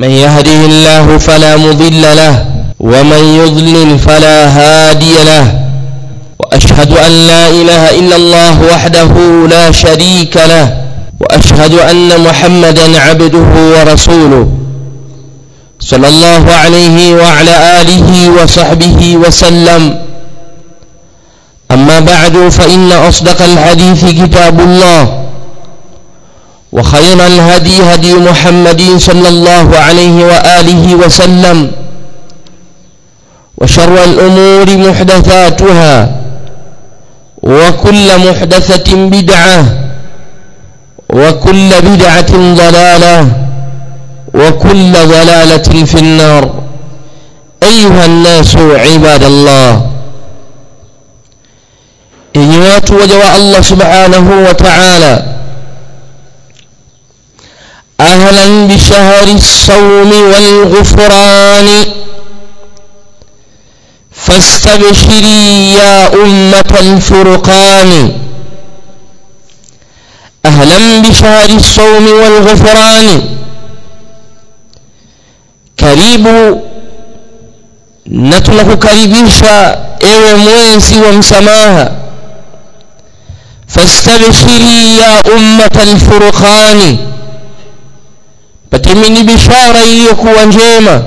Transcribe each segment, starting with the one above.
من يهده الله فلا مضل له ومن يضلل فلا هادي له. وأشهد أن لا إله إلا الله وحده لا شريك له وأشهد أن محمدا عبده ورسوله. صلى الله عليه وعلى آله وصحبه وسلم. أما بعد فإن أصدق الحديث كتاب الله. وخير الهدي هدي محمد صلى الله عليه وآله وسلم وشر الأمور محدثاتها وكل محدثة بدعة وكل بدعة ضلالة وكل ضلالة في النار. أيها الناس عباد الله إنيوات وجواء الله سبحانه وتعالى أهلا بشهر الصوم والغفران. فاستبشري يا أمة الفرقان. أهلا بشهر الصوم والغفران. كريب نتلك شاء إيو موينسي ومسماها فاستبشري يا أمة الفرقان. Patimini bishara iliyokuwa njema.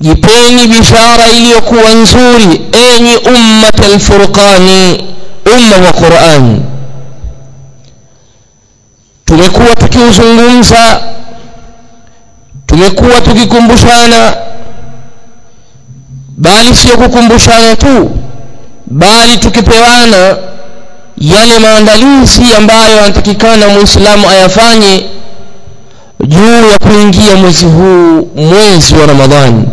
Jipeni bishara iliyokuwa nzuri enyi ummat alfurqani umma wa qurani tumekuwa tukiuzungumza tumekuwa tukikumbushana bali sio kukumbushana tu bali tukipewana yale maandalizi ambayo anatakikana muislamu ayafanye juu ya kuingia mwezi huu mwezi wa ramadhani.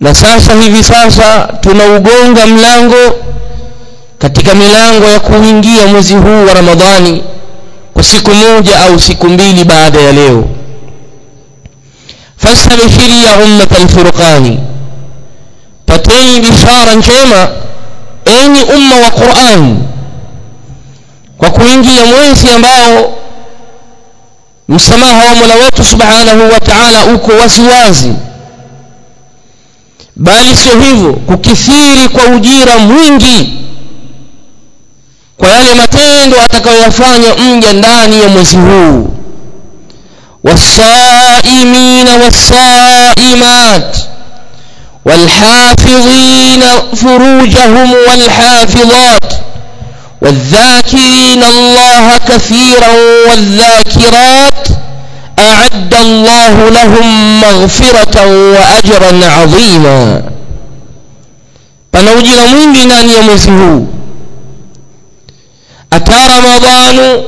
Na sasa hivi sasa tunaugonga mlango katika milango ya kuingia mwezi huu wa ramadhani kwa siku moja au siku mbili baada ya leo. Fastabshiri ya ummat alfurqani. Pateni bishara njema enyi umma wa Qur'an. Kwa kuingia mwezi ambao msamaha wa Mola wetu subhanahu wa ta'ala uko waziwazi bali sio hivyo kukithiri kwa ujira mwingi kwa yale matendo atakayoyafanya mja ndani ya mwezi huu والصائمين والصائمات والحافظين فروجهم والحافظات والذاكرين الله كثيرا والذاكرات أعد الله لهم مغفرة وأجرا عظيما. فنوجد mwingi ndani أتى رمضان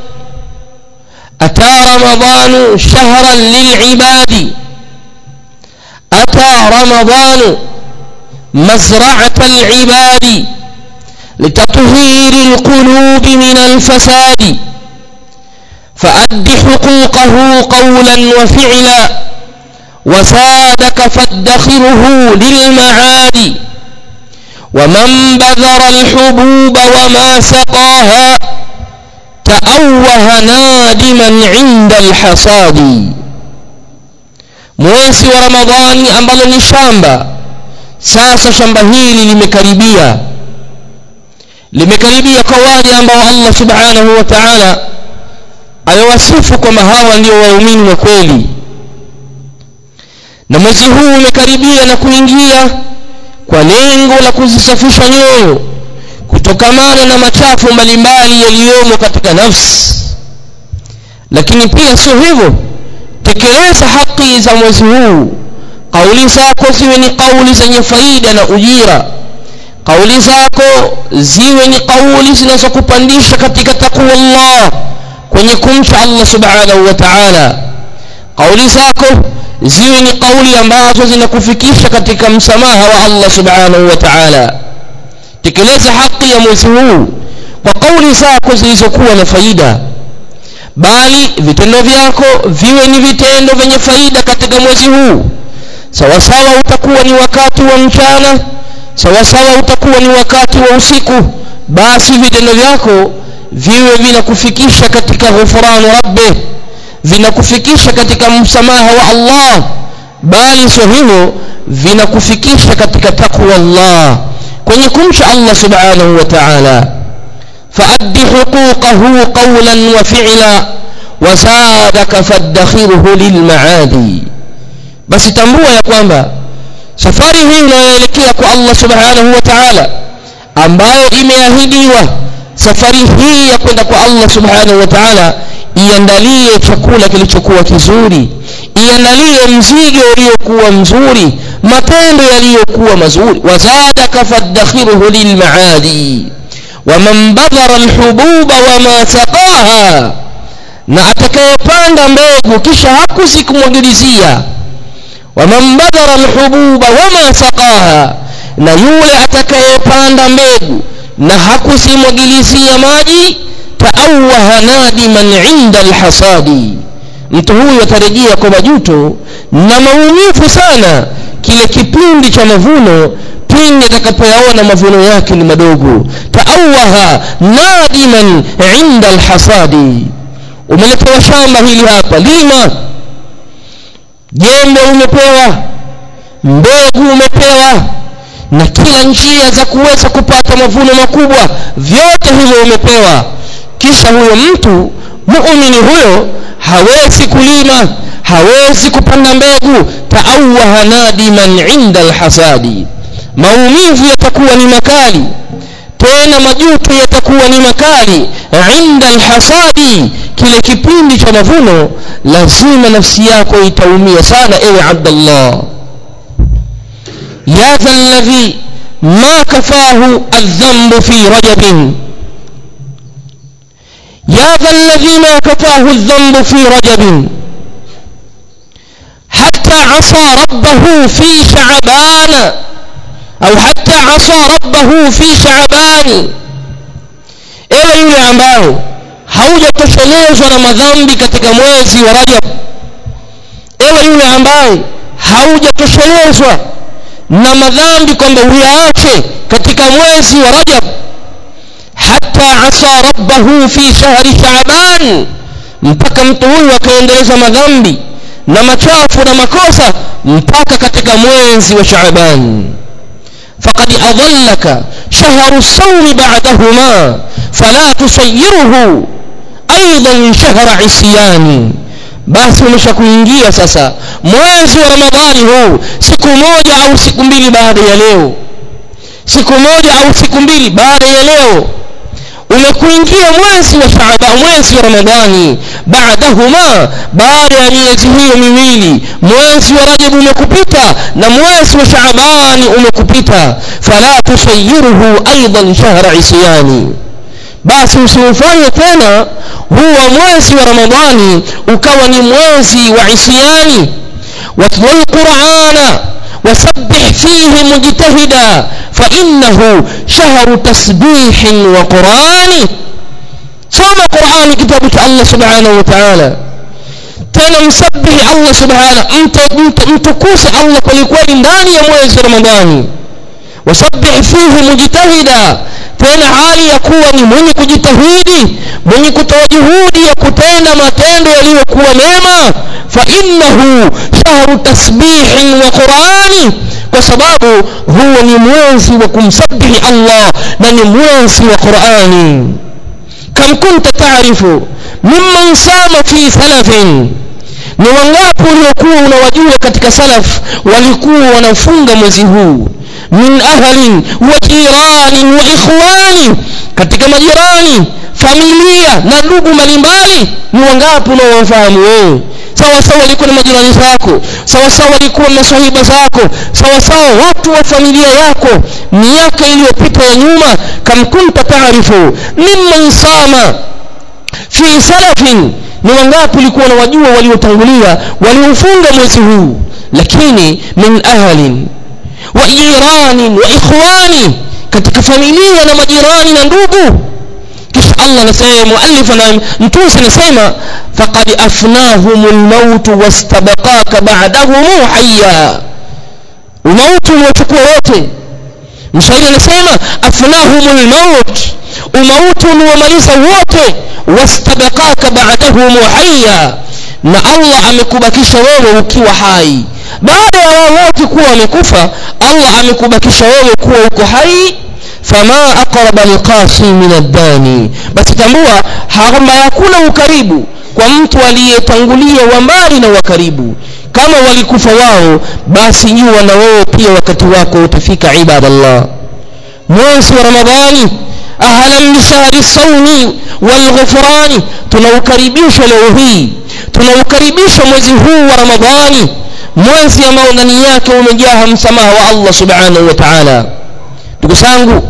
أتى رمضان شهرا للعباد. أتى رمضان مزرعة العباد. لتطهير القلوب من الفساد. فأد حقوقه قولا وفعلا وسادك فادخره للمعاد. ومن بذر الحبوب وما سقاها تأوه نادما عند الحصاد. mwezi wa ramadhani ambalo shamba hili limekaribia limekaribia kwa wale ambao allah subhanahu wa taala aliwasifu kwamba hawa ndio waumini wa kweli. Na mwezi huu umekaribia na kuingia kwa lengo la kuzisafisha nyoyo kutokamana na machafu mbalimbali yaliyomo katika nafsi. Lakini pia sio hivyo tekeleza haki za mwezi huu. Kauli zako ziwe ni kauli zenye faida na ujira kauli zako ziwe ni kauli zinazokupandisha katika takwa Allah kwenye kumcha Allah subhanahu wa ta'ala. Kauli zako ziwe ni kauli ambazo zinakufikisha katika msamaha wa Allah subhanahu wa ta'ala. Tekeleza haki ya mwezi huu kwa kauli zako zilizokuwa na faida bali vitendo vyako viwe ni vitendo vyenye faida katika mwezi huu. Sawasawa utakuwa ni wakati wa mchana sawasawa utakuwa ni wakati wa usiku. Basi vitendo vyako viwe vinakufikisha katika ghufranu rabbi vinakufikisha katika msamaha wa Allah. Bali sio hivyo vinakufikisha katika taqwa Allah kwenye kumcha Allah subhanahu wa ta'ala. Huquqahu qawlan wa fi'la wasadaka fadakhiruhu lilmaadi basi tambua ya kwamba safari hii inayoelekea kwa Allah subhanahu wa ta'ala ambayo imeahidiwa safari hii ya kwenda kwa Allah subhanahu wa ta'ala iandalie chakula kilichokuwa kizuri iandalie mzigo uliokuwa mzuri matendo yaliyokuwa mazuri. Wazadaka fadakhiruhu lilmaadi waman badhara alhububa wama saqaha na atakayepanda mbegu kisha hakuzikumwagilizia waman badhara alhububa wama saqaha na yule atakayepanda mbegu na hakusimwagilizia maji taawaha nadiman inda alhasadi. Mtu huyu atarejea kwa majuto na maumivu sana. Kile kipindi cha mavuno pindi atakapoyaona mavuno yake ni madogo. Taawaha nadiman inda alhasadi. Umeletewa shamba hili hapa lima jembe umepewa mbegu umepewa na kila njia za kuweza kupata mavuno makubwa vyote hivyo umepewa. Kisha huyo mtu muumini huyo hawezi kulima hawezi kupanda mbegu. Taawaha nadiman inda alhasadi. Maumivu yatakuwa ni makali tena majuto yatakuwa ni makali inda alhasadi kile kipindi cha mavuno lazima nafsi yako itaumia sana ewe abdallah ya alladhi ma kafahu aldhambu fi rajabin يا ذا الذي ما كفاه الذنب في رجب حتى عصى ربه في au hata asa rabbahu fi shaabani ewe yule ambao haujatoshelezwa na madhambi katika mwezi wa rajab. Ewe yule ambaye haujatoshelezwa na madhambi kwamba uyaache katika mwezi wa rajab. Hata asa rabbahu fi shahri shaaban mpaka mtu huyu akaendeleza madhambi na machafu na makosa mpaka katika mwezi wa shaaban faqad adallaka shahru sawmi ba'dahuma fala tusayyiruhu aidan shahra isyani basi umeshakuingia sasa mwezi wa ramadhani huu siku moja au siku mbili baada ya leo siku moja au siku mbili baada ya leo umekuingia mwezi wa Shaaban mwezi wa Ramadhani. Baadahuma baada ya miezi hiyo miwili mwezi wa Rajab umekupita na mwezi wa Shaaban umekupita. Fala tusayyiruhu aidan shahra isyani. Basi usiufanye tena huwa mwezi wa Ramadhani ukawa ni mwezi wa isyani. Watlu qur'ana وسبح فيه مجتهدا فإنه شهر تسبيح وقرآن. صوم قرآن كتابة الله سبحانه وتعالى. تنم سبح الله سبحانه. انت انت انت كوس الله كل داني يا مويز رمضاني. Wasabihi fihi mujtahida tena hali ya kuwa ni mwenye kujitahidi mwenye kutoa juhudi ya kutenda matendo yaliyokuwa mema fa innahu shahru tasbihin wa qurani kwa sababu huo ni mwezi wa kumsabihi allah na ni mwezi wa qurani kam kunta taarifu mimman sama fi thalafin ni wangapi waliokuwa unawajua katika salaf walikuwa wanafunga mwezi huu? Min ahli wa jirani wa ikhwani katika majirani familia na ndugu mbalimbali ni wangapi unaowafahamu wewe? Sawa sawa walikuwa na majirani zako sawa sawa walikuwa na sahiba zako sawa sawa watu wa familia yako. Miaka iliyopita ya nyuma kamkunta taarifu mimman sama fi salafin ni wangapi ulikuwa unawajua waliotangulia waliofunga mwezi huu lakini min ahlin wa jiranin wa ikhwani katika familia na majirani na ndugu kisha Allah anasema muallif na mtusi anasema faqad afnahumul maut wastabaqaka ba'dahum hayya umauti umechukua wote mshairi anasema afnahumul maut umauti uliomaliza wote wastabaqaka ba'dahum hayya na Allah amekubakisha wewe ukiwa hai. Baada ya wao wote kuwa wamekufa Allah amekubakisha wewe kuwa uko hai. Fama aqraba alqasi min ad-dani. Basi tambua kwamba hakuna ukaribu kwa mtu aliyetangulia wa mbali na wa karibu. Kama walikufa wao basi jua na wewe pia wakati wako utafika ibadallah mwezi wa ramadhani ahlan bishahri saumi walghufrani. Tunaukaribisha leo hii tunaukaribisha mwezi huu wa ramadhani. Mwezi ambao ndani yake umejaa msamaha wa Allah subhanahu wa ta'ala. Ndugu zangu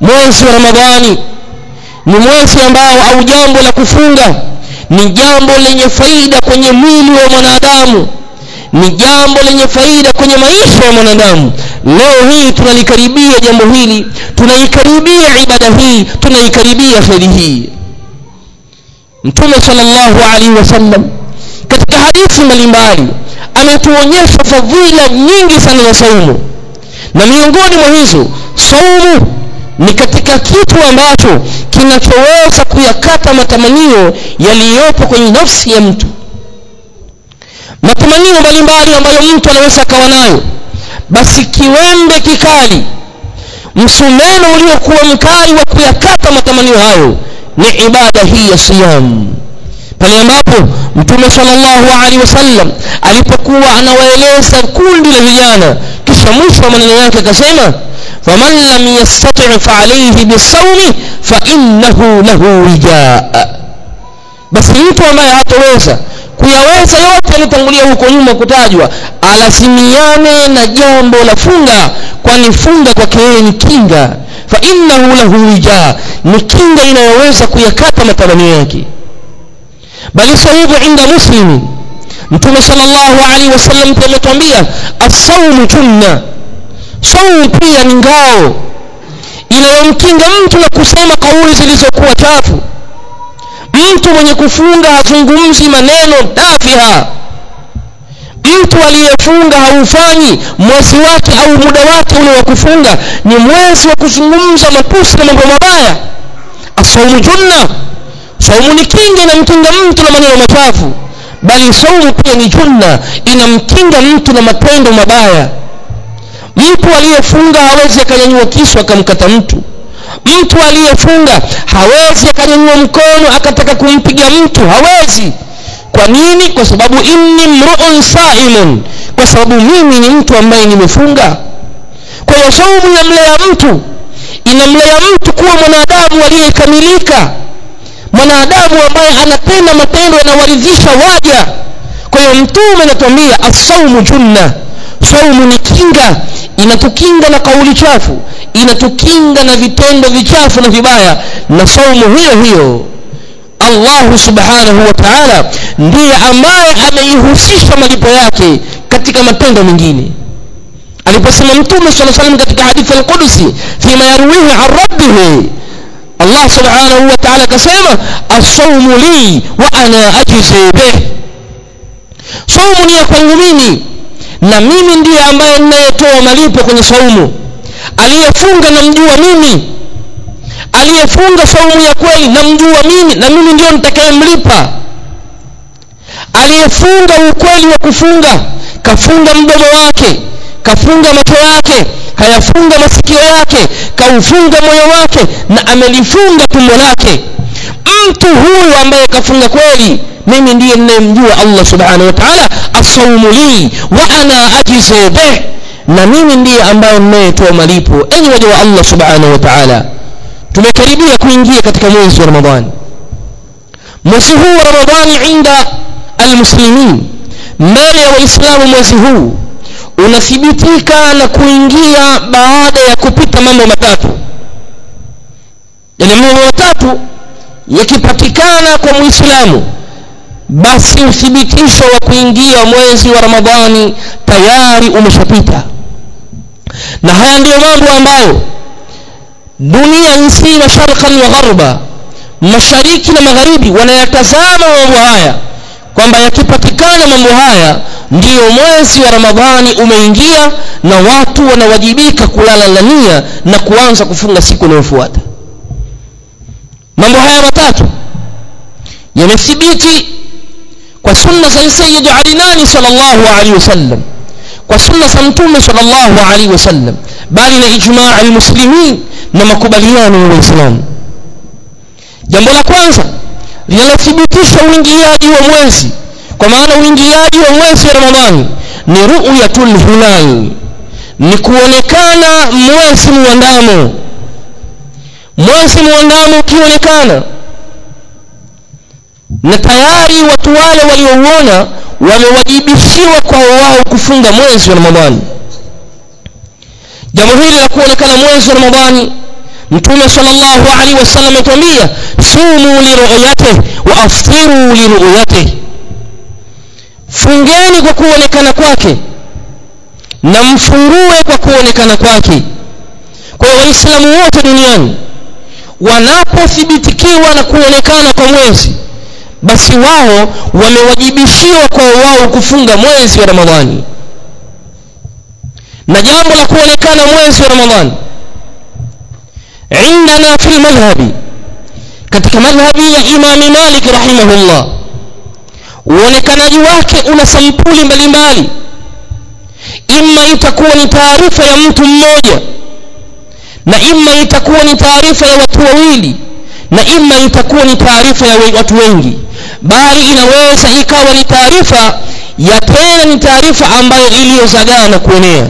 mwezi wa ramadhani ni mwezi ambao au jambo la kufunga ni jambo lenye faida kwenye mwili wa mwanadamu ni jambo lenye faida kwenye maisha ya mwanadamu. Leo hii tunalikaribia jambo hili tunaikaribia ibada hii tunaikaribia kheri hii. Mtume sallallahu alaihi wasallam katika hadithi mbalimbali ametuonyesha fadhila nyingi sana za saumu. Na miongoni mwa hizo saumu ni katika kitu ambacho kinachoweza kuyakata matamanio yaliyopo kwenye nafsi ya mtu matamanio mbalimbali ambayo mtu anaweza akawa nayo. Basi kiwembe kikali msumeno uliokuwa mkali wa kuyakata matamanio hayo ni ibada hii ya siyam. Pale ambapo mtume sallallahu alaihi wasallam alipokuwa anawaeleza kundi la vijana kisha mwisho wa maneno yake akasema faman lam yastati' fa alayhi bisawmi fa innahu lahu wijaa basi mtu ambaye hatoweza kuyaweza yote yaliyotangulia huko nyuma kutajwa. Alazimiane na jambo la funga kwani funga kwake yeye ni kinga. Fa innahu lahu wijaa ni kinga inayoweza kuyakata matamanio yake. Bali sahibu inda muslim mtume sallallahu alaihi wasallam pia ametuambia as-sawm junna saumu pia ni ngao inayomkinga mtu na kusema kauli zilizokuwa chafu mtu mwenye kufunga hazungumzi maneno tafiha mtu aliyefunga haufanyi mwezi wake au muda wake ule wa kufunga ni mwezi wa kuzungumza matusi na mambo mabaya. Asaumu junna. Saumu ni kinga inamkinga mtu na maneno machafu bali saumu pia ni junna inamkinga mtu na matendo mabaya. Mtu aliyefunga hawezi akanyanyua kisu akamkata mtu mtu aliyefunga hawezi akanyanyua mkono akataka kumpiga mtu hawezi. Kwa nini? Kwa sababu inni mruun saimun kwa sababu mimi ni mtu ambaye nimefunga. Kwa hiyo saumu inamlea mtu inamlea mtu kuwa mwanadamu aliyekamilika. Mwanadamu ambaye anatenda matendo yanawaridhisha waja. Kwa hiyo mtume anatuambia assaumu junna. Saumu ni kinga inatukinga na kauli chafu inatukinga na vitendo vichafu na vibaya na saumu hiyo hiyo Allah subhanahu wa ta'ala ndiye ambaye ameihusisha malipo yake katika matendo mengine aliposema mtume عليه وسلم katika hadithi al-Qudsi fima yarwihi an rabbih Allah subhanahu wa ta'ala kasema as-sawmu li wa ana ajzi bih saumu ni ya kwangu mimi na mimi ndiye ambaye ninayetoa malipo kwenye saumu. Aliyefunga namjua mimi. Aliyefunga saumu ya kweli namjua mimi na mimi ndio nitakayemlipa. Aliyefunga ukweli wa kufunga kafunga mdomo wake kafunga macho yake kayafunga masikio yake kaufunga moyo wake na amelifunga tumbo lake. Mtu huyu ambaye kafunga kweli mimi ndiye ninayemjua Allah subhanahu wa ta'ala asaumu li wa ana ajizi bih na mimi ndiye ambaye ninayetoa malipo. Enyi waja wa Allah subhanahu wa ta'ala tumekaribia kuingia katika mwezi wa Ramadhani. Mwezi huu wa Ramadhani inda almuslimin mbele ya waislamu mwezi huu unathibitika na kuingia baada ya kupita mambo matatu. Yani mambo matatu yakipatikana kwa muislamu basi uthibitisho wa kuingia mwezi wa ramadhani tayari umeshapita. Na haya ndiyo mambo ambayo dunia nzima sharqan wa gharba mashariki na magharibi wanayatazama mambo haya kwamba yakipatikana mambo haya ndiyo mwezi wa ramadhani umeingia na watu wanawajibika kulala lania na kuanza kufunga siku inayofuata. Mambo haya matatu yamethibiti kwa sunna za sayyid ali nani sallallahu alaihi wasallam? Kwa sunna za mtume sallallahu alaihi wasallam. Bali na ijmaa almuslimin na makubaliano ya waislamu jambo la kwanza linalothibitisha uingiaji wa mwezi. Kwa maana uingiaji wa mwezi wa ramadhani ni ru'yatul hilal. Ni kuonekana mwezi muandamo mwezi muandamo ukionekana na tayari watu wale waliouona wamewajibishiwa kwa wao kufunga mwezi wa ramadhani. Jambo hili la kuonekana mwezi wa ramadhani mtume sallallahu alaihi wasallam ametuambia sumu liruyatihi wa aftiru liruyatihi fungeni kwa kuonekana kwake na mfungue kwa kuonekana kwake. Kwa hiyo waislamu wote duniani wanapothibitikiwa na kuonekana kwa mwezi basi wao wamewajibishiwa kwa wao kufunga mwezi wa ramadhani. Na jambo la kuonekana mwezi wa ramadhani indana fi lmadhhabi katika madhhabi ya imami malik rahimahullah uonekanaji wake una sampuli mbalimbali. Imma itakuwa ni taarifa ya mtu mmoja na imma itakuwa ni taarifa ya watu wawili na ima itakuwa ni taarifa ya watu wengi bali inaweza ikawa ni taarifa ya tena ni taarifa ambayo iliyozagaa na kuenea.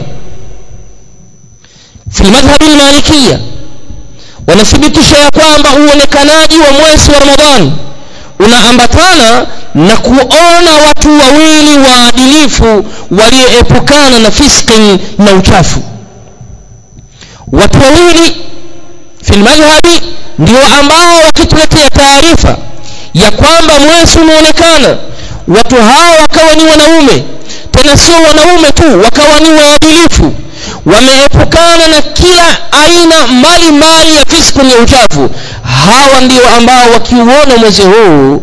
Fi madhhabi malikia wanathibitisha ya kwamba uonekanaji wa mwezi wa ramadhani unaambatana na kuona watu wawili waadilifu walioepukana na fiskin na uchafu. Watu wawili fil madhhabi ndio ambao wakituletea taarifa ya kwamba mwezi umeonekana. Watu hao wakawa ni wanaume tena sio wanaume tu wakawa ni waadilifu. Wameepukana na kila aina mbalimbali ya fisku ya uchafu. Hawa ndio ambao wakiuona mwezi huu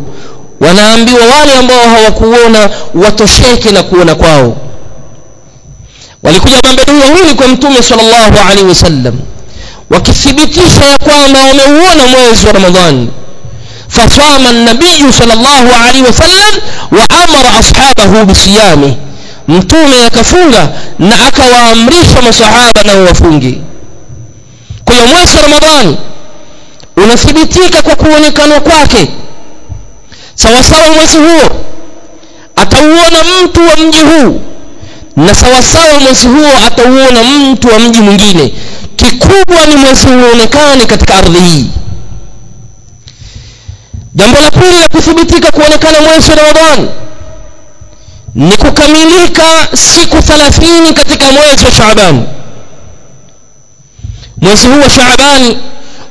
wanaambiwa wale ambao hawakuona watosheke na kuona kwao. Walikuja mambedui wawili kwa mtume sallallahu alaihi wasallam wakithibitisha ya kwamba wameuona mwezi wa ramadhani فصام النبي صلى الله عليه وسلم وأمر أصحابه بصيامه mtume akafunga na akawaamrisha masahaba na wafunge kwa hiyo mwezi wa ramadhani unathibitika kwa kuonekana kwake sawasawa mwezi huo atauona mtu wa mji huu na sawasawa mwezi huo atauona mtu wa mji mwingine kikubwa ni mwezi uonekane katika ardhi hii. Jambo la pili la kuthibitika kuonekana mwezi wa ramadhani ni kukamilika siku 30 katika mwezi wa Shaaban. Mwezi huu wa Shaaban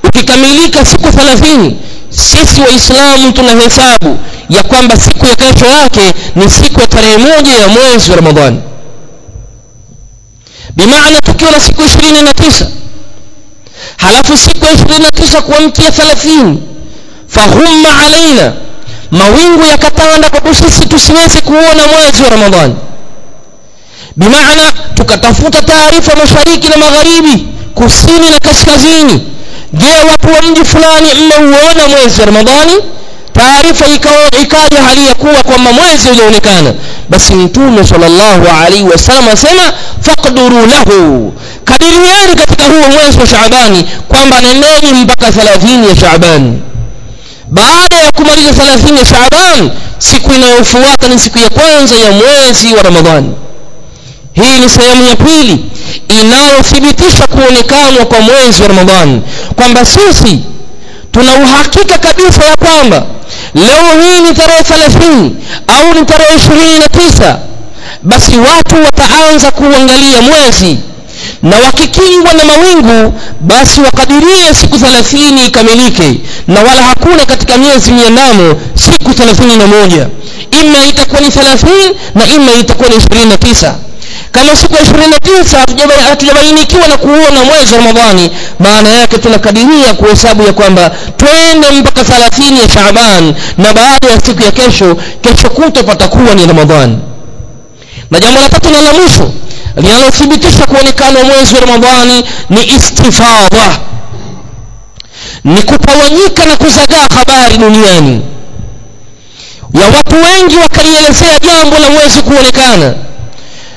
ukikamilika siku 30 sisi waislamu tunahesabu ya kwamba siku ya kesho yake ni siku ya tarehe moja ya mwezi wa Ramadhani bimaana tukiwa la siku 29 halafu siku ya 29 kuamkia 30 fahumma alaina mawingu yakatanda kwa sisi tusiweze kuona mwezi wa ramadhani. Bimaana tukatafuta taarifa mashariki na magharibi kusini na kaskazini. Je watu wa mji fulani mmeuona mwezi wa ramadhani taarifa ikaja hali ya kuwa kwamba mwezi ulionekana. Basi mtume sallallahu alaihi wasallam asema faqduru lahu. Kadirieni katika huo mwezi wa shaabani kwamba nendeni mpaka 30 ya shaabani. Baada ya kumaliza 30 ya Shaaban siku inayofuata ni siku ya kwanza ya mwezi wa Ramadhani. Hii ni sehemu ya pili inayothibitisha kuonekanwa kwa mwezi wa Ramadhani kwamba sisi tuna uhakika kabisa ya kwamba leo hii ni tarehe 30 au ni tarehe 29 basi watu wataanza kuangalia mwezi na wakikingwa na mawingu basi wakadirie siku 30 ikamilike na wala hakuna katika miezi miandamo siku 31 ima itakuwa ni 30 na ima itakuwa ni 29 kama siku ya 29 hatujabainikiwa na kuona mwezi wa Ramadhani maana yake tunakadiria kuhesabu ya kwamba twende mpaka 30 ya Shaaban na baada ya siku ya kesho kesho kuto patakuwa ni Ramadhani. Na jambo la tatu na la mwisho linalothibitisha kuonekana mwezi wa Ramadhani ni istifadha. Ni kupawanyika na kuzagaa habari duniani. Ya watu wengi wakalielezea jambo la mwezi kuonekana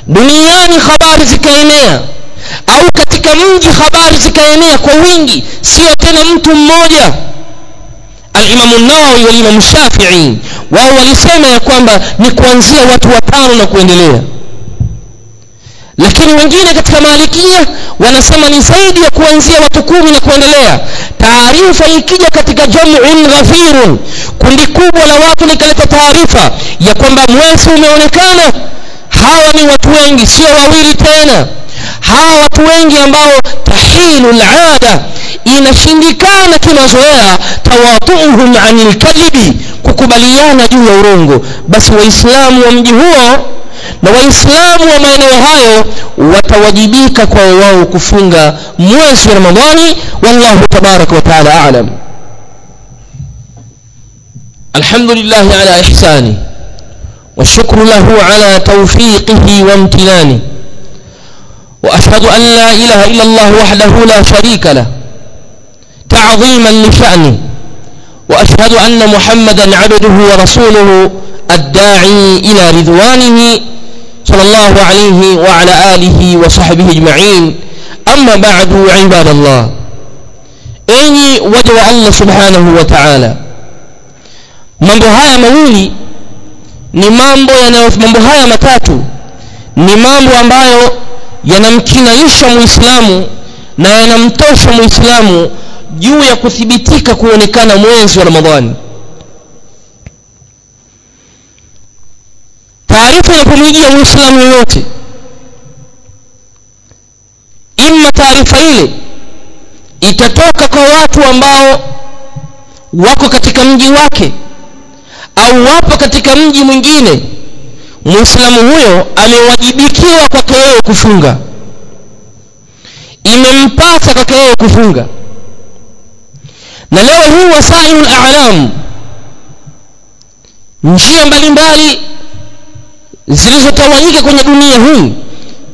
duniani habari zikaenea. Au katika mji habari zikaenea kwa wingi sio tena mtu mmoja. Alimamu nawawi walimamu shafii wao walisema ya kwamba ni kuanzia watu watano na kuendelea. Lakini wengine katika malikia wanasema ni zaidi ya kuanzia watu kumi na kuendelea. Taarifa ikija katika jamun ghafirun kundi kubwa la watu likaleta taarifa ya kwamba mwezi umeonekana hawa ni watu wengi sio wawili tena. Hawa watu wengi ambao tahilu lada inashindikana kimazoea tawatuuhum anil kadhibi kukubaliana juu ya urongo basi waislamu wa mji huo na waislamu wa maeneo hayo watawajibika kwa wao kufunga mwezi wa ramadhani. Wallahu tabaraka wa taala alam. Alhamdulillah ala ihsani والشكر له على توفيقه وامتنانه. وأشهد أن لا إله إلا الله وحده لا شريك له تعظيما لشأنه. وأشهد أن محمدا عبده ورسوله الداعي إلى رضوانه صلى الله عليه وعلى آله وصحبه أجمعين. أما بعد عباد الله أي وجه الله سبحانه وتعالى. mambo haya mawili ni mambo yanayo mambo haya matatu ni mambo ambayo yanamkinaisha muislamu na yanamtosha muislamu juu ya kuthibitika kuonekana mwezi wa ramadhani. Taarifa inapomwijia muislamu yoyote imma taarifa ile itatoka kwa watu ambao wako katika mji wake au wapo katika mji mwingine muislamu huyo amewajibikiwa kwake yeye kufunga. Imempasa kwake yeye kufunga. Na leo hii wasailu al-a'lam njia mbalimbali zilizotawanyika kwenye dunia hii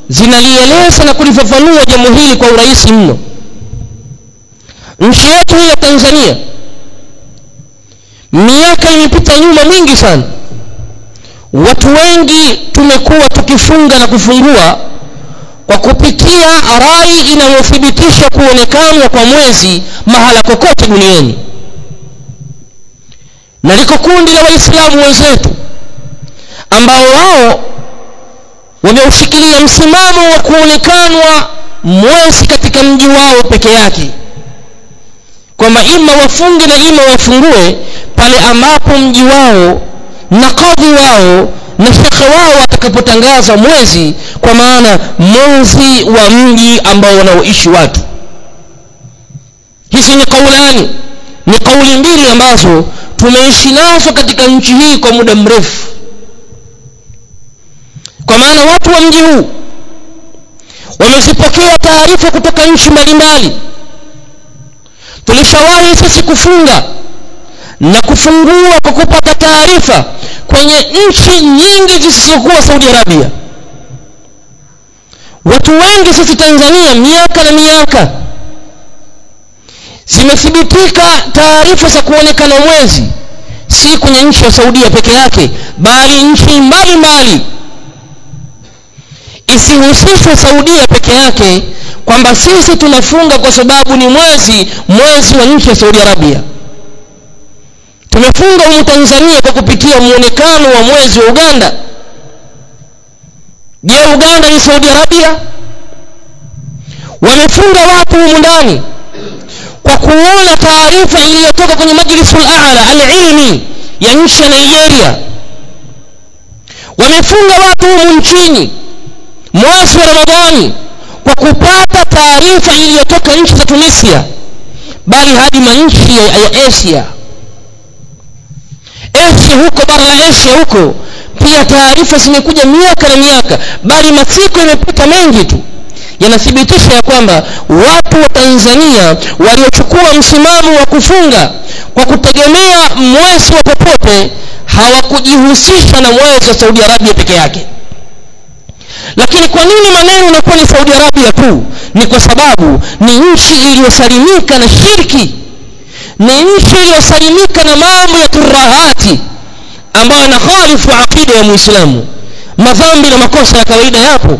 zinalieleza na kulifafanua jambo hili kwa urahisi mno. Nchi yetu hii ya Tanzania miaka imepita nyuma mingi sana. Watu wengi tumekuwa tukifunga na kufungua kwa kupitia rai inayothibitisha kuonekanwa kwa mwezi mahala kokote duniani. Na liko kundi la waislamu wenzetu ambao wao wameushikilia msimamo wa kuonekanwa mwezi katika mji wao peke yake kwamba ima wafunge na ima wafungue pale ambapo mji wao na kadhi wao na shekhe wao atakapotangaza mwezi kwa maana mwezi wa mji ambao wanaoishi watu. Hizi ni kaulani ni kauli mbili ambazo tumeishi nazo katika nchi hii kwa muda mrefu. Kwa maana watu wa mji huu wamezipokea taarifa kutoka nchi mbalimbali tulishawahi sisi kufunga na kufungua kwa kupata taarifa kwenye nchi nyingi zisizokuwa Saudi Arabia. Watu wengi sisi Tanzania miaka na miaka zimethibitika taarifa za kuonekana mwezi si kwenye nchi ya Saudia peke yake bali nchi mbalimbali. Isihusishwe Saudia peke yake kwamba sisi tunafunga kwa sababu ni mwezi mwezi wa nchi ya Saudi Arabia. Tumefunga humu Tanzania kwa kupitia muonekano wa mwezi wa Uganda. Je Uganda ni Saudi Arabia? Wamefunga watu humu ndani? Kwa kuona taarifa iliyotoka kwenye majlisul a'la al-ilmi ya nchi ya Nigeria. Wamefunga watu humu nchini? Mwezi wa Ramadhani kwa kupata taarifa iliyotoka nchi za Tunisia bali hadi manchi ya, ya Asia. Asia huko bara la Asia huko pia taarifa zimekuja miaka na miaka bali masiku yamepita mengi tu. Yanathibitisha ya kwamba watu wa Tanzania waliochukua msimamo wa kufunga kwa kutegemea mwezi wa popote hawakujihusisha na mwezi wa Saudi Arabia peke yake lakini kwa nini maneno yanakuwa ni Saudi Arabia tu? Ni kwa sababu ni nchi iliyosalimika na shirki. Ni nchi iliyosalimika na mambo ya turahati ambayo yanakhalifu aqida ya muislamu. Madhambi na makosa ya kawaida yapo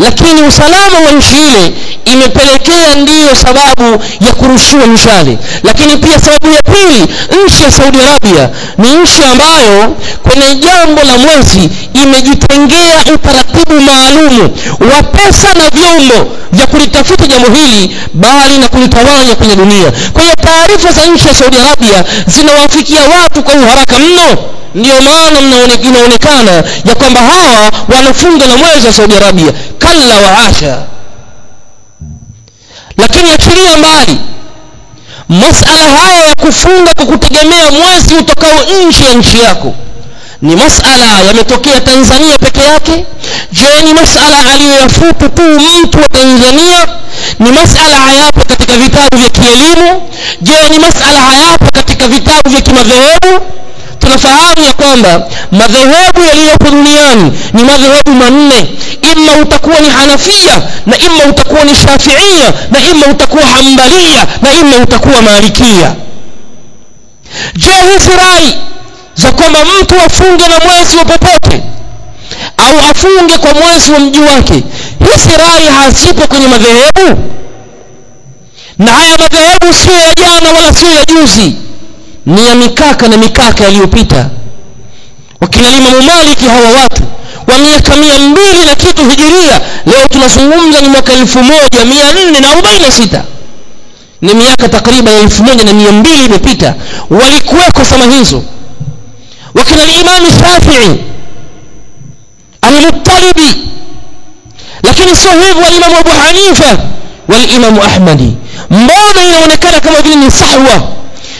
lakini usalama wa nchi ile imepelekea ndiyo sababu ya kurushiwa mishale lakini pia sababu ya pili nchi ya Saudi Arabia ni nchi ambayo kwenye jambo la mwezi imejitengea utaratibu maalumu wa pesa na vyombo vya kulitafuta jambo hili bali na kulitawanya kwenye dunia. Kwa hiyo taarifa za nchi ya Saudi Arabia zinawafikia watu kwa uharaka mno ndio maana inaonekana ya kwamba hawa wanafunga na mwezi wa Saudi Arabia. Kalla wa asha. Lakini achilia mbali masala haya ya kufunga kwa kutegemea mwezi utokao nje ya nchi yako ni masala yametokea Tanzania peke yake? Je ni masala aliyoyafutu tu mtu wa Tanzania? Ni masala hayapo katika vitabu vya kielimu? Je ni masala hayapo katika vitabu vya kimadhehebu tunafahamu ya kwamba madhehebu yaliyopo duniani ni madhehebu manne. Ima utakuwa ni hanafia na ima utakuwa ni shafiia na ima utakuwa hambalia na ima utakuwa malikia. Je hizi rai za kwamba mtu afunge na mwezi wa popote au afunge kwa mwezi wa mji wake hizi rai hazipo kwenye madhehebu? Na haya madhehebu sio ya jana wala sio ya juzi ni ya mikaka na mikaka yaliyopita. Wakina Imamu Maliki hawa watu wa miaka mia mbili na kitu hijiria leo tunazungumza ni mwaka sita. Ni miaka takriban elfu moja na mbili imepita. Walikuweko sama hizo. Wakina Imamu Shafii Almuttalibi lakini sio hivyo walimamu Abu Hanifa walimamu Ahmadi. Mbona inaonekana kama vile ni sahwa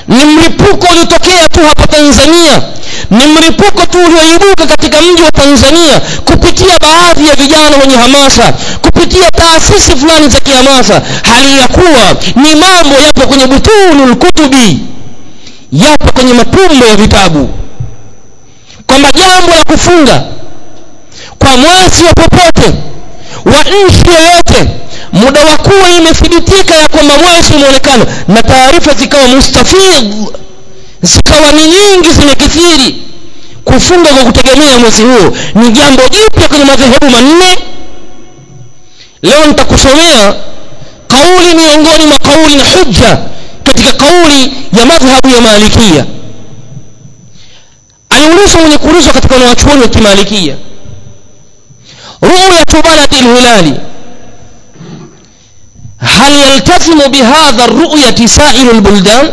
ni mlipuko uliotokea tu hapa Tanzania. Ni mlipuko tu ulioibuka katika mji wa Tanzania kupitia baadhi ya vijana wenye hamasa kupitia taasisi fulani za kihamasa. Hali ya kuwa ni mambo yapo kwenye butunu kutubi yapo kwenye matumbo ya vitabu. Kwamba jambo la kufunga kwa mwezi wa popote wa nchi yoyote muda wa kuwa imethibitika ya kwamba mwezi umeonekana na taarifa zikawa mustafidh zikawa ni nyingi zimekithiri kufunga kwa kutegemea mwezi huo. Ni jambo jipya kwenye madhehebu manne. Leo nitakusomea kauli miongoni mwa kauli na hujja katika kauli ya madhhabu ya malikia aliulizwa mwenye kuulizwa katika wanawachuoni wa kimalikia ru'yatu baladi lhilali hal yaltazimu bihadha ruyati sairu lbuldan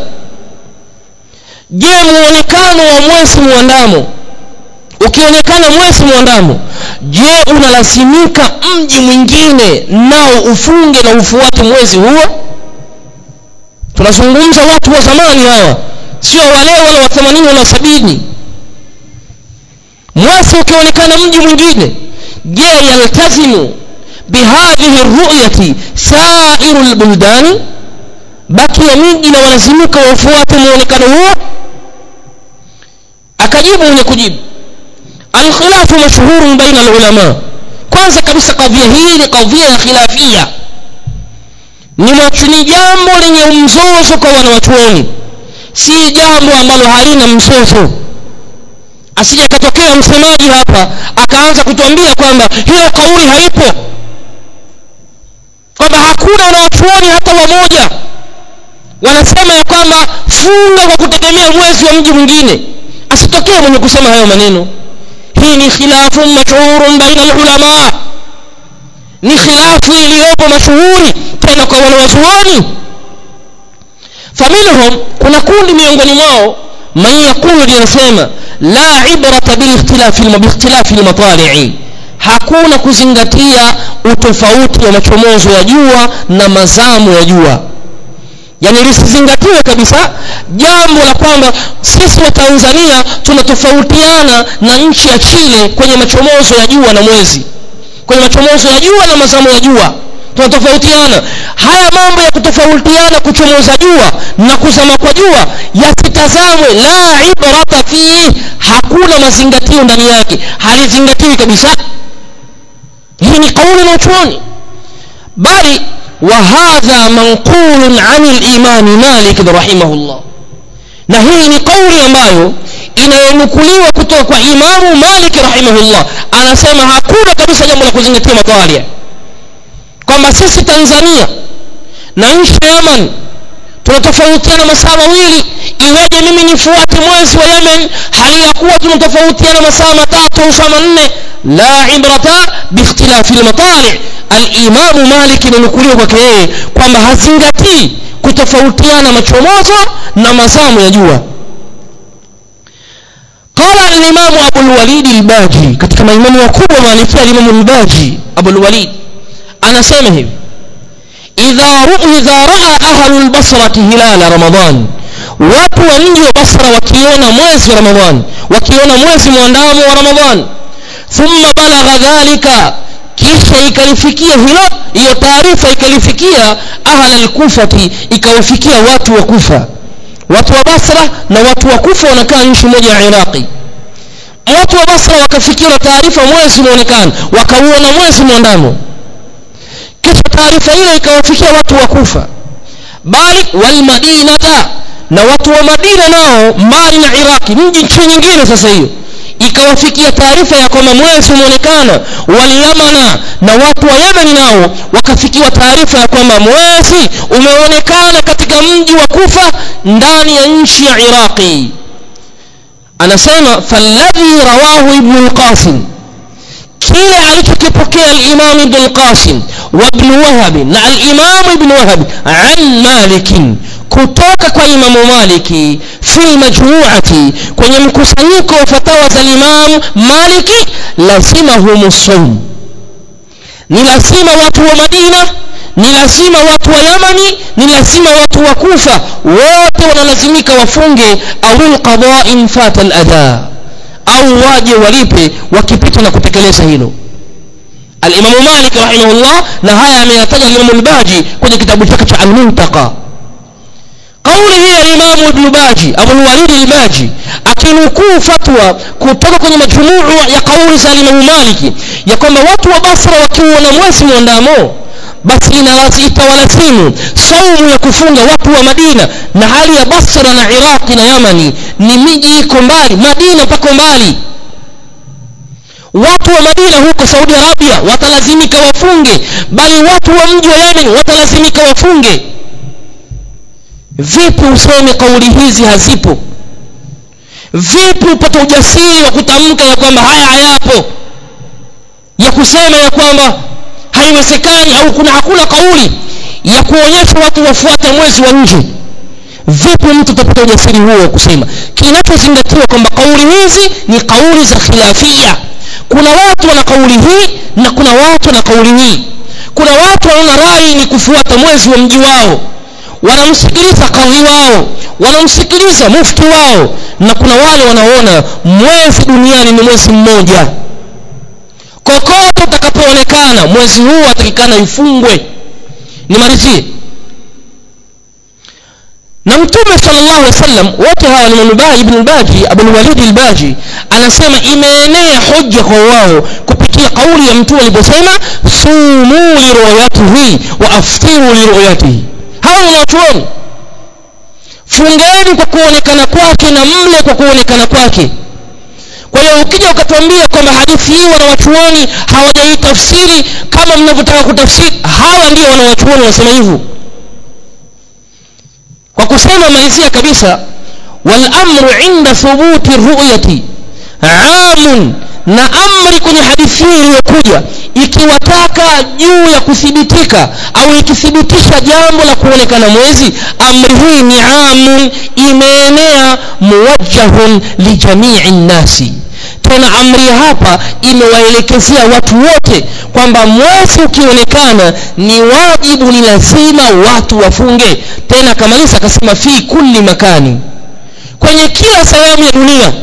je muonekano wa mwezi muandamo ukionekana mwezi mwandamo je unalazimika mji mwingine nao ufunge na ufuate mwezi huo. Tunazungumza watu wa zamani hawa. Sio wale wale wa 80 na 70 mwezi ukionekana mji mwingine. Je yaltazimu بهذه الرؤيه سائر البلدان بقي ya miji na walazimika wafuate muonekano huo. Akajibu mwenye kujibu alkhilafu mashhurun kwanza kabisa kadhia hii ni kadhia ya khilafia. Ni ni jambo lenye mzozo kwa wanawachuoni. Si jambo ambalo halina mzozo. Asije katokea msemaji hapa akaanza kutuambia kwamba hiyo kauli haipo kwamba hakuna wanawachuoni hata wamoja wanasema ya kwamba funga kwa kutegemea mwezi wa mji mwingine. Asitokee mwenye kusema hayo maneno. Hii ni khilafu mashhurun baina ulama ni khilafu iliyopo mashuhuri tena kwa wanawachuoni faminhum kuna kundi miongoni mwao man yaqulu linasema la ibrata biikhtilafi almatali'i hakuna kuzingatia utofauti wa machomozo ya jua na mazamu ya jua. Yani lisizingatiwe kabisa jambo la kwamba sisi wa Tanzania tunatofautiana na nchi ya Chile kwenye machomozo ya jua na mwezi. Kwenye machomozo ya jua na mazamu ya jua. Tunatofautiana. Haya mambo ya kutofautiana kuchomoza jua na kuzama kwa jua yasitazamwe. La ibrata fihi. Hakuna mazingatio ndani yake. Halizingatiwi kabisa hii ni kauli na uchuoni bali وهذا منقول عن الإمام مالك رحمه الله na hii ni kauli ambayo inayonukuliwa kutoka kwa imamu malik rahimahullah anasema hakuna kabisa jambo la kuzingatia matalia kwamba sisi tanzania na nchi ya yaman tunatofautiana masaa mawili Iweje mimi nifuate mwezi wa yemen hali ya kuwa tunatofautiana masaa matatu au saa manne la ibrata biikhtilafi lmatali alimamu malik inanukuliwa kwake yeye kwamba hazingatii kutofautiana machomozo na mazamu ya jua قال الإمام أبو الوليد الباجي katika maimamu wakubwa malikia الإمام الباجي أبو الوليد أنا سامه إذا رؤى إذا رأى أهل البصرة هلال رمضان watu wa mji wa basra wakiona mwezi wa ramadhani wakiona mwezi mwandamo wa ramadhani. Thumma balagha dhalika kisha ikalifikia hilo hiyo taarifa ikalifikia ahla alkufati ikawafikia watu wa kufa. Watu wa basra na watu wa kufa wanakaa nchi moja ya iraqi. Watu wa basra wakafikia taarifa mwezi unaonekana wakauona mwezi mwandamo. Kisha taarifa ile ikawafikia watu wa kufa. Bali walmadinata na watu wa madina nao mbali na iraqi mji nchi nyingine sasa hiyo ikawafikia taarifa ya kwamba mwezi umeonekana walyamana na watu wa yemeni nao wakafikiwa taarifa ya kwamba mwezi umeonekana katika mji wa kufa ndani ya nchi ya iraqi anasema falladhi rawahu ibnu lqasim kile alichokipokea al-Imam Ibn al-Qasim wa Ibn Wahab na al-Imam Ibn Wahab an Malik kutoka kwa imamu Maliki fi majmu'ati kwenye mkusanyiko wa fatawa za Imam Maliki lazima humu sawm. Ni lazima watu wa Madina ni lazima watu wa Yamani ni lazima watu wa Kufa wote wanalazimika wafunge au alqada'in fata al-adha au waje walipe wakipita na kutekeleza hilo. al-Imam Malik rahimahullah na haya ameyataja Imam al-Baji kwenye kitabu chake cha al-Muntaqa kauli hii ya Imam Ibn Baji Abu al-Walid al-Baji akinukuu fatwa kutoka kwenye majmuu ya kauli za Imam Malik ya kwamba watu wa Basra wakiuona mwezi mwandamo basi itawalazimu saumu ya kufunga watu wa Madina na hali ya Basra na Iraqi na Yamani. Ni miji iko mbali Madina pako mbali. Watu wa Madina huko Saudi Arabia watalazimika wafunge bali watu wa mji wa Yemen watalazimika wafunge vipi useme kauli hizi hazipo? Vipi upate ujasiri wa kutamka ya kwamba haya hayapo? Ya kusema ya kwamba haiwezekani au kuna hakuna kauli? Ya kuonyesha watu wafuate mwezi wa nje. Vipi mtu atapata ujasiri huo wa kusema? Kinachozingatiwa kwamba kauli hizi ni kauli za khilafia. Kuna watu wana kauli hii na kuna watu wana kauli hii. Kuna watu wanaona rai ni kufuata mwezi wa mji wao wanamsikiliza kawi wao wanamsikiliza mufti wao na kuna wale wanaona mwezi duniani ni mwezi mmoja. Kokote utakapoonekana mwezi huu atakikana ifungwe. Nimalizie. Na mtume sallallahu alaihi wasallam wote hawa ni manubai ibn al-baji abu al-walid al-baji anasema imeenea hoja kwa wao kupitia kauli ya mtume aliposema sumu li ru'yatihi wa aftiru li ni wanachuoni fungeni kwa kuonekana kwake na mle kwa kuonekana kwake. Kwa hiyo ukija ukatuambia kwamba hadithi hii wanawachuoni hawajaitafsiri kama mnavyotaka kutafsiri hawa ndio wana wanawachuoni wanasema hivyo. Kwa kusema malizia kabisa walamru inda thubuti ruyati amun na amri kwenye hadithi hii iliyokuja ikiwataka juu ya kuthibitika au ikithibitisha jambo la kuonekana mwezi amri hii ni amun imeenea muwajjahun lijamii nnasi. Tena amri hapa imewaelekezea watu wote kwamba mwezi ukionekana ni wajibu ni lazima watu wafunge. Tena kamalisa akasema fi kulli makani kwenye kila sehemu ya dunia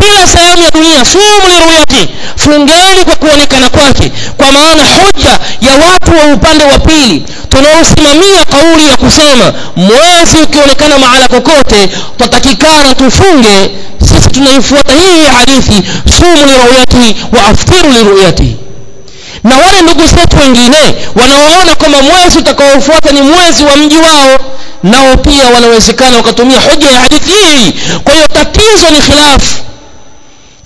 kila sehemu ya dunia. Sumu liruyati fungeni kwa kuonekana kwake. Kwa maana hoja ya watu wa upande wa pili tunaosimamia kauli ya kusema mwezi ukionekana mahala kokote tutatakikana tufunge. Sisi tunaifuata hii hadithi sumu liruyati wa aftiru liruyati na wale ndugu zetu wengine wanaoona kwamba mwezi utakaofuata ni mwezi wa mji wao nao pia wanawezekana wakatumia hoja ya hadithi hii. Kwa hiyo tatizo ni khilafu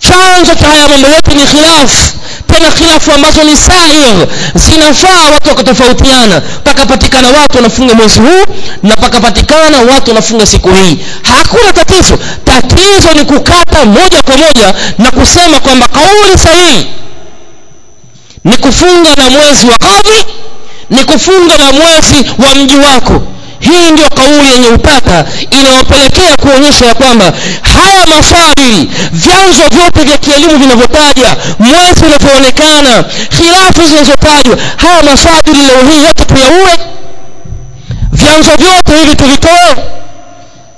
chanzo cha haya mambo yote ni khilafu. Tena khilafu ambazo ni sair zinafaa watu wakatofautiana. Pakapatikana watu wanafunga mwezi huu na pakapatikana watu wanafunga siku hii. Hakuna tatizo. Tatizo ni kukata moja kwa moja na kusema kwamba kauli sahihi ni kufunga na mwezi wa kadhi ni kufunga na mwezi wa mji wako hii ndio kauli yenye upata inayopelekea kuonyesha ya kwamba haya mafadhili vyanzo vyote vya kielimu vinavyotaja mwezi unavyoonekana khilafu zinazotajwa haya mafadhili leo hii yote tuyaue. Vyanzo vyote hivi tuvitoe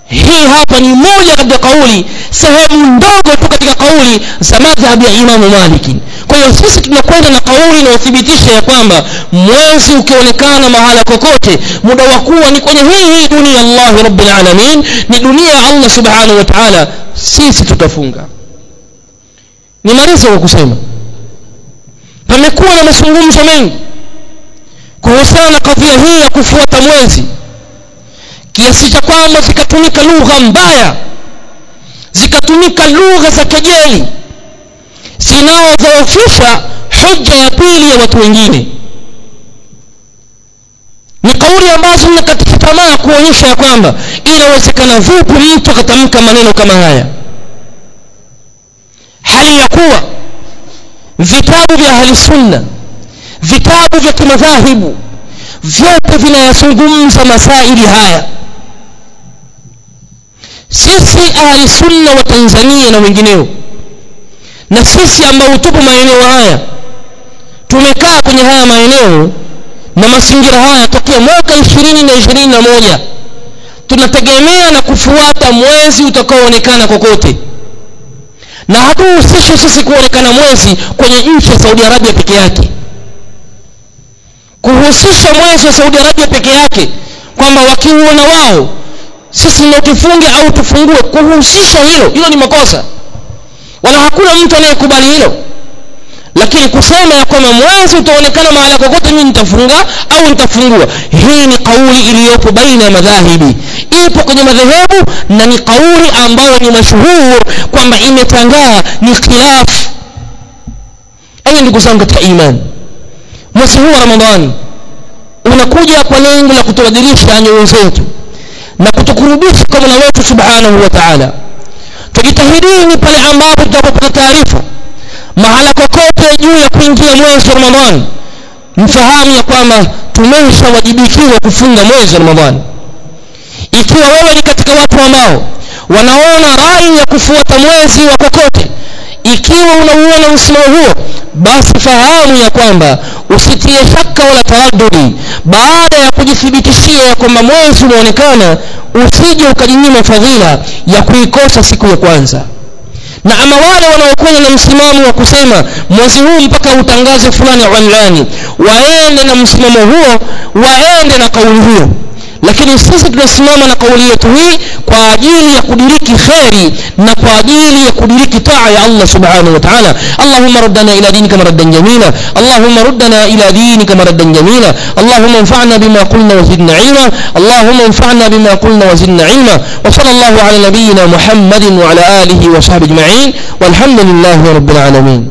hii hapa ni moja katika kauli sehemu ndogo tu katika kauli za madhhabu ya imamu maliki kwa hiyo sisi tunakwenda na kauli inayothibitisha ya kwamba mwezi ukionekana mahala kokote muda wa kuwa ni kwenye hii hii dunia allahi rabbil alamin ni dunia ya allah subhanahu wa taala sisi tutafunga. Nimalize kwa kusema pamekuwa na mazungumzo mengi kuhusiana na kadhia hii ya kufuata mwezi kiasi cha kwamba zikatumika lugha mbaya zikatumika lugha za kejeli zinaodhoofisha hujja ya pili ya watu wengine. Ni kauli ambazo zinakatisha tamaa kuonyesha ya kwamba inawezekana vipi mtu akatamka maneno kama haya. Hali ya kuwa vitabu vya ahli sunna vitabu vya kimadhahibu vyote vinayazungumza masaili haya sisi ahli sunna wa tanzania na wengineo. Na sisi ambao tupo maeneo haya tumekaa kwenye haya maeneo na mazingira haya tokea mwaka ishirini na ishirini na moja. Tunategemea na kufuata mwezi utakaoonekana kokote. Na hatuhusishi sisi kuonekana mwezi kwenye nchi ya saudi arabia peke yake. Kuhusisha mwezi wa saudi arabia peke yake kwamba wakiuona wao sisi ndio tufunge au tufungue kuhusisha hilo? Hilo ni makosa. Wala hakuna mtu anayekubali hilo. Lakini kusema ya kwamba mwezi utaonekana mahala kokote mimi nitafunga au nitafungua hii ni kauli iliyopo baina ya madhahibi. Ipo kwenye madhehebu na ni kauli ambayo ni mashuhuru kwamba imetangaa ni khilafu ayo ndugu zangu katika imani mwezi huu wa ramadhani unakuja kwa lengo la kutubadilisha nyoyo zetu na kutukurubisha kwa mola wetu subhanahu wa taala. Tujitahidini pale ambapo tutapopata taarifa mahala kokote juu ya kuingia mwezi wa ramadhani mfahamu ya kwamba tumeshawajibikiwa kufunga mwezi wa ramadhani. Ikiwa wewe ni katika watu ambao wanaona rai ya kufuata mwezi wa kokote ikiwa unauona msimamo huo basi fahamu ya kwamba usitie shaka wala taradudi baada ya kujithibitishia ya kwamba mwezi unaonekana usije ukajinyima fadhila ya kuikosa siku ya kwanza. Na ama wale wanaokwenda na msimamo wa kusema mwezi huu mpaka utangaze fulani online waende na msimamo huo waende na kauli hiyo lakini sisi tunasimama na kauli yetu hii kwa ajili ya kudiriki kheri na kwa ajili ya kudiriki taa ya Allah subhanahu wa ta'ala Allahumma ruddana ila dinika maraddan jamila Allahumma ruddana ila dinika maraddan jamila Allahumma anfa'na bima qulna wa zidna ilma Allahumma anfa'na bima qulna wa zidna ilma wa sallallahu ala nabiyyina Muhammadin wa ala alihi wa sahbihi ajma'in walhamdulillahi rabbil alamin